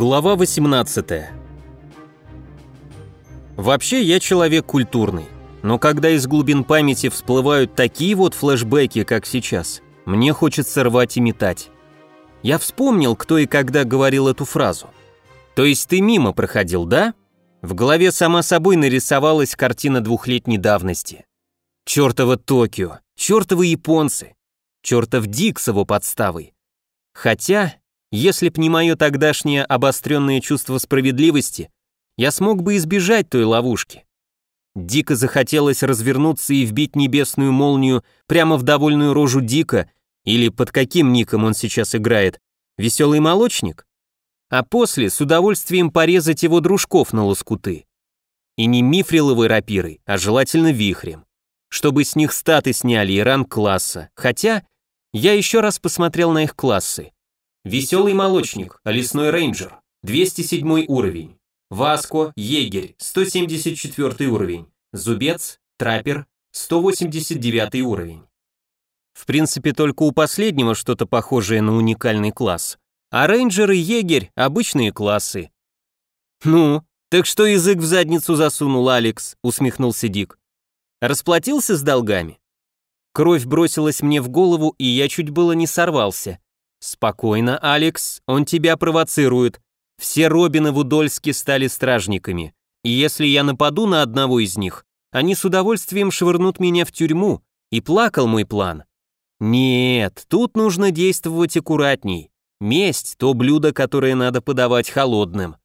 Глава 18 Вообще я человек культурный, но когда из глубин памяти всплывают такие вот флешбеки, как сейчас, мне хочется рвать и метать. Я вспомнил, кто и когда говорил эту фразу. То есть ты мимо проходил, да? В голове сама собой нарисовалась картина двухлетней давности. Чёртово Токио, чёртовы японцы, чёртов Дик с его подставой. Хотя, если б не мое тогдашнее обостренное чувство справедливости, я смог бы избежать той ловушки. Дико захотелось развернуться и вбить небесную молнию прямо в довольную рожу Дика, или под каким ником он сейчас играет, веселый молочник? А после с удовольствием порезать его дружков на лоскуты. И не мифриловой рапирой, а желательно вихрем. Чтобы с них статы сняли и ранг класса, хотя я еще раз посмотрел на их классы. Веселый молочник, лесной рейнджер, 207 уровень. Васко, егерь, 174 уровень. Зубец, траппер, 189 уровень. В принципе, только у последнего что-то похожее на уникальный класс. А рейнджер и егерь – обычные классы. «Ну, так что язык в задницу засунул Алекс?» – усмехнулся Дик. «Расплатился с долгами?» Кровь бросилась мне в голову, и я чуть было не сорвался. «Спокойно, Алекс, он тебя провоцирует. Все Робины в Удольске стали стражниками, и если я нападу на одного из них, они с удовольствием швырнут меня в тюрьму, и плакал мой план. Нет, тут нужно действовать аккуратней. Месть – то блюдо, которое надо подавать холодным.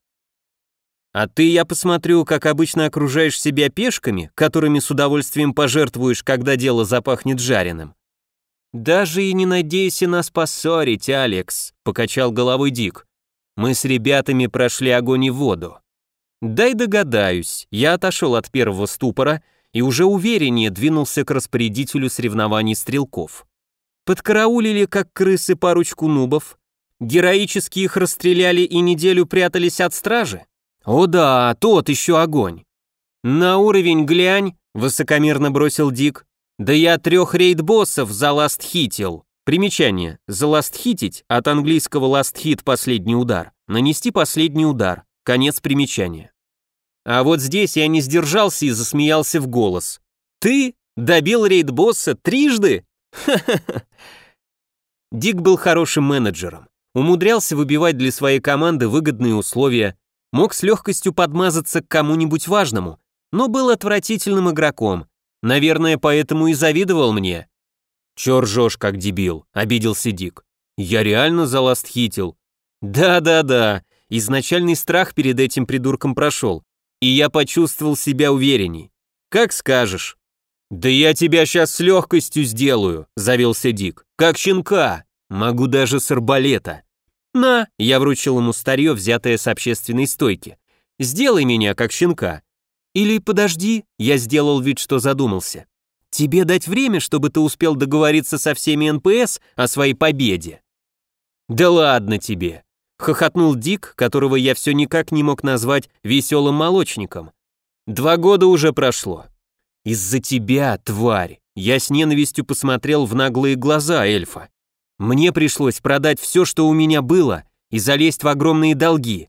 А ты, я посмотрю, как обычно окружаешь себя пешками, которыми с удовольствием пожертвуешь, когда дело запахнет жареным. Даже и не надейся нас поссорить, Алекс, покачал головой Дик. Мы с ребятами прошли огонь и воду. Дай догадаюсь, я отошел от первого ступора и уже увереннее двинулся к распорядителю соревнований стрелков. Подкараулили, как крысы, парочку нубов, героически их расстреляли и неделю прятались от стражи. «О да, тот еще огонь!» «На уровень глянь!» — высокомерно бросил Дик. «Да я трех рейд-боссов заластхитил!» Примечание. Заластхитить от английского hit последний удар. Нанести последний удар. Конец примечания. А вот здесь я не сдержался и засмеялся в голос. «Ты добил рейд-босса трижды?» Ха-ха-ха. Дик был хорошим менеджером. Умудрялся выбивать для своей команды выгодные условия, мог с легкостью подмазаться к кому-нибудь важному, но был отвратительным игроком. Наверное, поэтому и завидовал мне. «Чё ржёшь, как дебил?» — обиделся Дик. «Я реально за ласт хитил». «Да-да-да, изначальный страх перед этим придурком прошел, и я почувствовал себя уверенней. Как скажешь». «Да я тебя сейчас с легкостью сделаю», — завелся Дик. «Как щенка. Могу даже с арбалета». «На!» — я вручил ему старье, взятое с общественной стойки. «Сделай меня, как щенка». «Или подожди», — я сделал вид, что задумался. «Тебе дать время, чтобы ты успел договориться со всеми НПС о своей победе». «Да ладно тебе», — хохотнул Дик, которого я все никак не мог назвать веселым молочником. «Два года уже прошло». «Из-за тебя, тварь!» Я с ненавистью посмотрел в наглые глаза эльфа. Мне пришлось продать все, что у меня было, и залезть в огромные долги.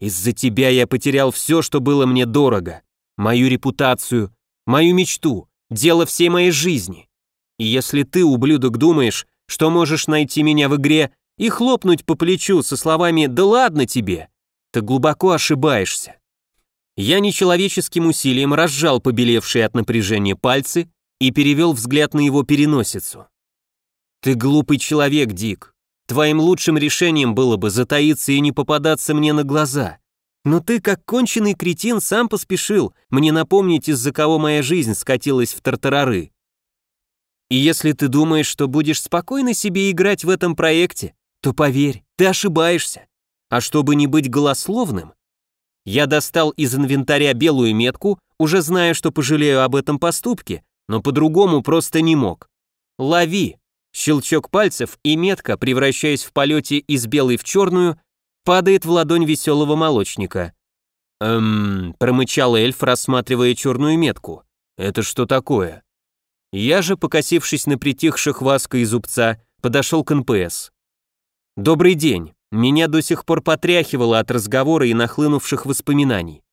Из-за тебя я потерял все, что было мне дорого. Мою репутацию, мою мечту, дело всей моей жизни. И если ты, ублюдок, думаешь, что можешь найти меня в игре и хлопнуть по плечу со словами «да ладно тебе», ты глубоко ошибаешься. Я нечеловеческим усилием разжал побелевшие от напряжения пальцы и перевел взгляд на его переносицу. «Ты глупый человек, Дик. Твоим лучшим решением было бы затаиться и не попадаться мне на глаза. Но ты, как конченый кретин, сам поспешил мне напомнить, из-за кого моя жизнь скатилась в тартарары. И если ты думаешь, что будешь спокойно себе играть в этом проекте, то поверь, ты ошибаешься. А чтобы не быть голословным, я достал из инвентаря белую метку, уже зная, что пожалею об этом поступке, но по-другому просто не мог. Лови. Щелчок пальцев, и метка, превращаясь в полете из белой в черную, падает в ладонь веселого молочника. «Эм...» — промычал эльф, рассматривая черную метку. «Это что такое?» Я же, покосившись на притихших Васка и Зубца, подошел к НПС. «Добрый день. Меня до сих пор потряхивало от разговора и нахлынувших воспоминаний.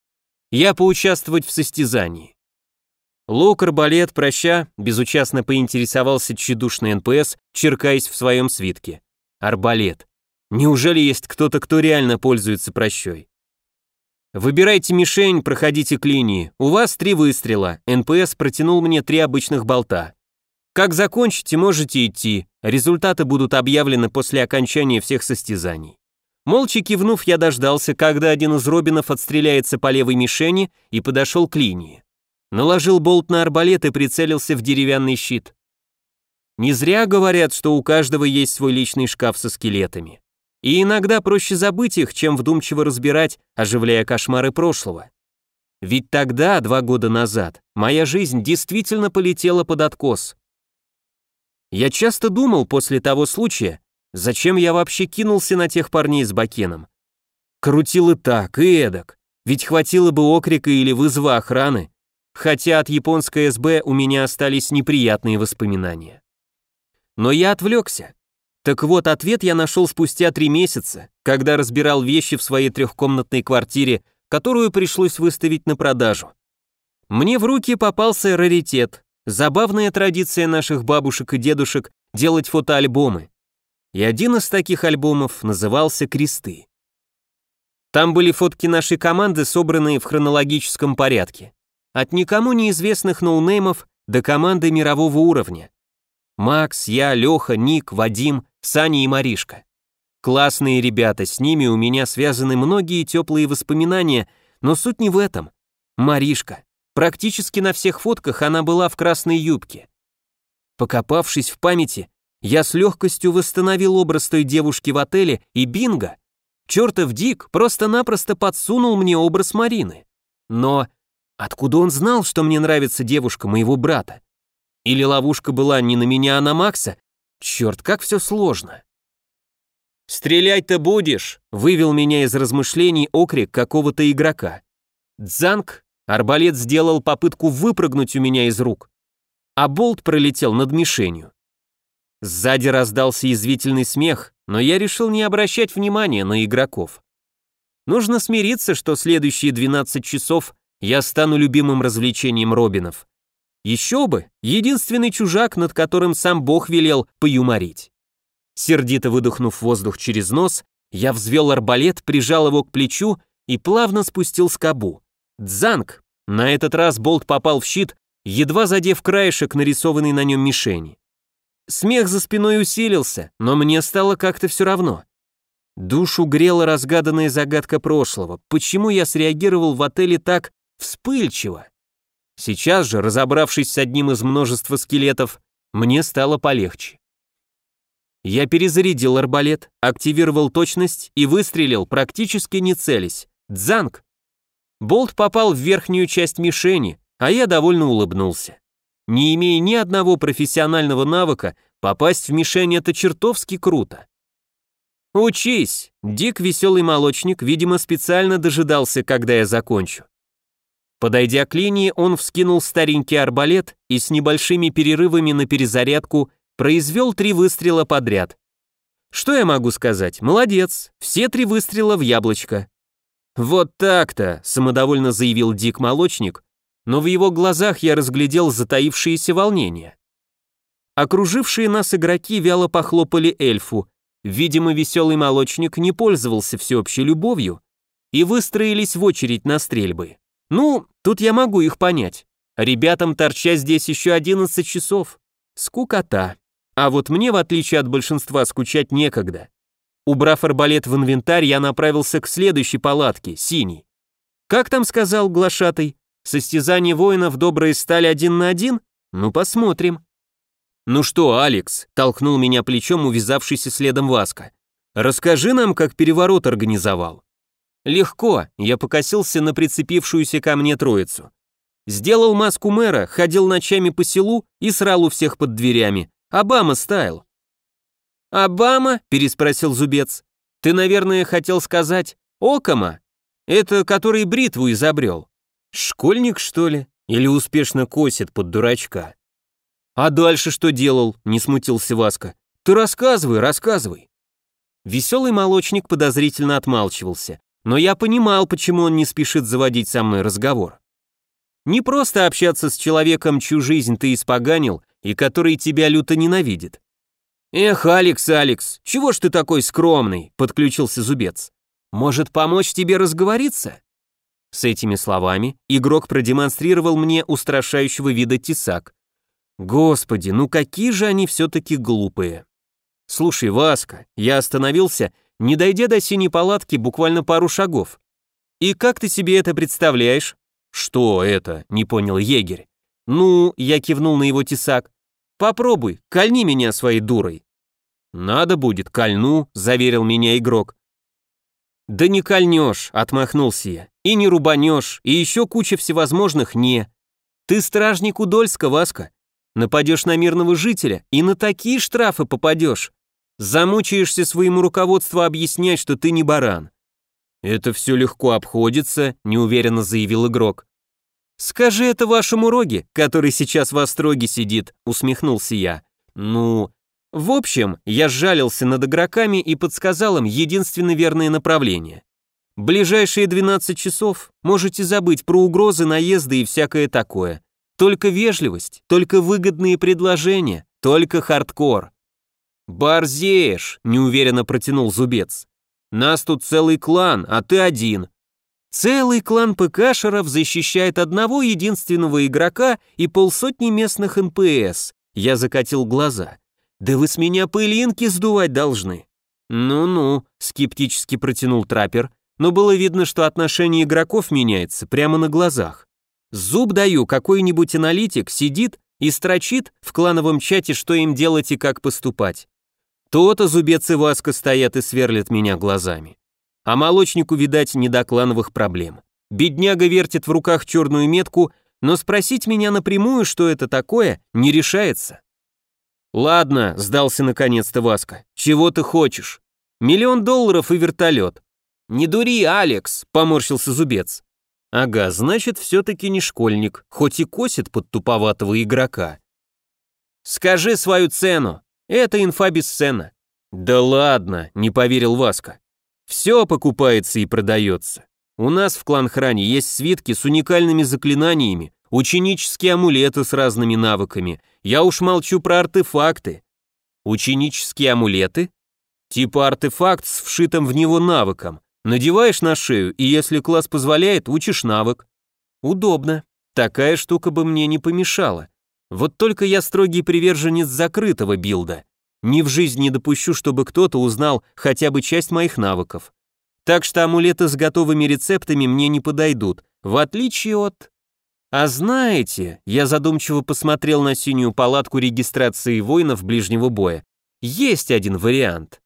Я поучаствовать в состязании. Лук, арбалет, праща, безучастно поинтересовался тщедушный НПС, черкаясь в своем свитке. Арбалет. Неужели есть кто-то, кто реально пользуется пращой? Выбирайте мишень, проходите к линии. У вас три выстрела. НПС протянул мне три обычных болта. Как закончите, можете идти. Результаты будут объявлены после окончания всех состязаний. Молча кивнув, я дождался, когда один из Робинов отстреляется по левой мишени и подошел к линии. Наложил болт на арбалет и прицелился в деревянный щит. Не зря говорят, что у каждого есть свой личный шкаф со скелетами. И иногда проще забыть их, чем вдумчиво разбирать, оживляя кошмары прошлого. Ведь тогда, два года назад, моя жизнь действительно полетела под откос. Я часто думал после того случая, Зачем я вообще кинулся на тех парней с Бакеном? Крутил и так, и эдак. Ведь хватило бы окрика или вызова охраны. Хотя от японской СБ у меня остались неприятные воспоминания. Но я отвлекся. Так вот, ответ я нашел спустя три месяца, когда разбирал вещи в своей трехкомнатной квартире, которую пришлось выставить на продажу. Мне в руки попался раритет, забавная традиция наших бабушек и дедушек делать фотоальбомы и один из таких альбомов назывался «Кресты». Там были фотки нашей команды, собранные в хронологическом порядке. От никому неизвестных ноунеймов до команды мирового уровня. Макс, я, Леха, Ник, Вадим, Саня и Маришка. Классные ребята, с ними у меня связаны многие теплые воспоминания, но суть не в этом. Маришка. Практически на всех фотках она была в красной юбке. Покопавшись в памяти, я с легкостью восстановил образ той девушки в отеле, и бинго! Чертов Дик просто-напросто подсунул мне образ Марины. Но откуда он знал, что мне нравится девушка моего брата? Или ловушка была не на меня, а на Макса? Черт, как все сложно. «Стрелять-то будешь!» — вывел меня из размышлений окрик какого-то игрока. Дзанг, арбалет сделал попытку выпрыгнуть у меня из рук, а болт пролетел над мишенью. Сзади раздался язвительный смех, но я решил не обращать внимания на игроков. Нужно смириться, что следующие 12 часов я стану любимым развлечением Робинов. Еще бы, единственный чужак, над которым сам Бог велел поюморить. Сердито выдохнув воздух через нос, я взвел арбалет, прижал его к плечу и плавно спустил скобу. Дзанг! На этот раз болт попал в щит, едва задев краешек, нарисованный на нем мишени. Смех за спиной усилился, но мне стало как-то все равно. Душу грела разгаданная загадка прошлого. Почему я среагировал в отеле так вспыльчиво? Сейчас же, разобравшись с одним из множества скелетов, мне стало полегче. Я перезарядил арбалет, активировал точность и выстрелил, практически не целясь. Дзанг! Болт попал в верхнюю часть мишени, а я довольно улыбнулся. Не имея ни одного профессионального навыка, попасть в мишень это чертовски круто. «Учись!» Дик, веселый молочник, видимо, специально дожидался, когда я закончу. Подойдя к линии, он вскинул старенький арбалет и с небольшими перерывами на перезарядку произвел три выстрела подряд. Что я могу сказать? Молодец, все три выстрела в яблочко. «Вот так-то», — самодовольно заявил Дик Молочник, но в его глазах я разглядел затаившееся волнение. Окружившие нас игроки вяло похлопали эльфу, видимо, веселый молочник не пользовался всеобщей любовью, и выстроились в очередь на стрельбы. Ну, тут я могу их понять. Ребятам торчать здесь еще 11 часов. Скукота. А вот мне, в отличие от большинства, скучать некогда. Убрав арбалет в инвентарь, я направился к следующей палатке, синий. Как там сказал глашатый? Состязание воинов добрые стали один на один? Ну, посмотрим. Ну что, Алекс, толкнул меня плечом увязавшийся следом Васка. Расскажи нам, как переворот организовал. Легко, я покосился на прицепившуюся ко мне троицу. Сделал маску мэра, ходил ночами по селу и срал у всех под дверями. Обама стайл. «Обама?» – переспросил Зубец. «Ты, наверное, хотел сказать Окама? Это который бритву изобрел. Школьник, что ли? Или успешно косит под дурачка? А дальше что делал? Не смутился Васка. Ты рассказывай, рассказывай. Веселый молочник подозрительно отмалчивался, но я понимал, почему он не спешит заводить со мной разговор. Не просто общаться с человеком, чью жизнь ты испоганил и который тебя люто ненавидит. «Эх, Алекс, Алекс, чего ж ты такой скромный?» — подключился Зубец. «Может, помочь тебе разговориться?» С этими словами игрок продемонстрировал мне устрашающего вида тесак. Господи, ну какие же они все-таки глупые. Слушай, Васка, я остановился, не дойдя до синей палатки буквально пару шагов. И как ты себе это представляешь? Что это? Не понял егерь. Ну, я кивнул на его тесак. Попробуй, кольни меня своей дурой. Надо будет, кольну, заверил меня игрок. Да не кольнешь, отмахнулся я. И не рубанешь, и еще куча всевозможных «не». Ты стражник Удольска, Васка. Нападешь на мирного жителя, и на такие штрафы попадешь. Замучаешься своему руководству объяснять, что ты не баран. Это все легко обходится, неуверенно заявил игрок. Скажи это вашему Роге, который сейчас в Остроге сидит, усмехнулся я. Ну, в общем, я сжалился над игроками и подсказал им единственно верное направление. Ближайшие 12 часов можете забыть про угрозы, наезды и всякое такое. Только вежливость, только выгодные предложения, только хардкор. «Борзеешь», — неуверенно протянул Зубец. «Нас тут целый клан, а ты один». Целый клан ПКшеров защищает одного единственного игрока и полсотни местных НПС. Я закатил глаза. «Да вы с меня пылинки сдувать должны». «Ну-ну», — скептически протянул траппер, но было видно, что отношение игроков меняется прямо на глазах. Зуб даю, какой-нибудь аналитик сидит и строчит в клановом чате, что им делать и как поступать. То-то зубец Васка стоят и сверлят меня глазами. А молочнику, видать, не до клановых проблем. Бедняга вертит в руках черную метку, но спросить меня напрямую, что это такое, не решается. «Ладно», — сдался наконец-то Васка, — «чего ты хочешь? Миллион долларов и вертолет». «Не дури, Алекс», — поморщился зубец. Ага, значит, все-таки не школьник, хоть и косит под туповатого игрока. Скажи свою цену. Это инфа бесценна. Да ладно, не поверил Васка. Все покупается и продается. У нас в клан-хране есть свитки с уникальными заклинаниями, ученические амулеты с разными навыками. Я уж молчу про артефакты. Ученические амулеты? Типа артефакт с вшитым в него навыком. Надеваешь на шею, и если класс позволяет, учишь навык. Удобно. Такая штука бы мне не помешала. Вот только я строгий приверженец закрытого билда. Ни в жизни не допущу, чтобы кто-то узнал хотя бы часть моих навыков. Так что амулеты с готовыми рецептами мне не подойдут, в отличие от... А знаете, я задумчиво посмотрел на синюю палатку регистрации воинов ближнего боя. Есть один вариант.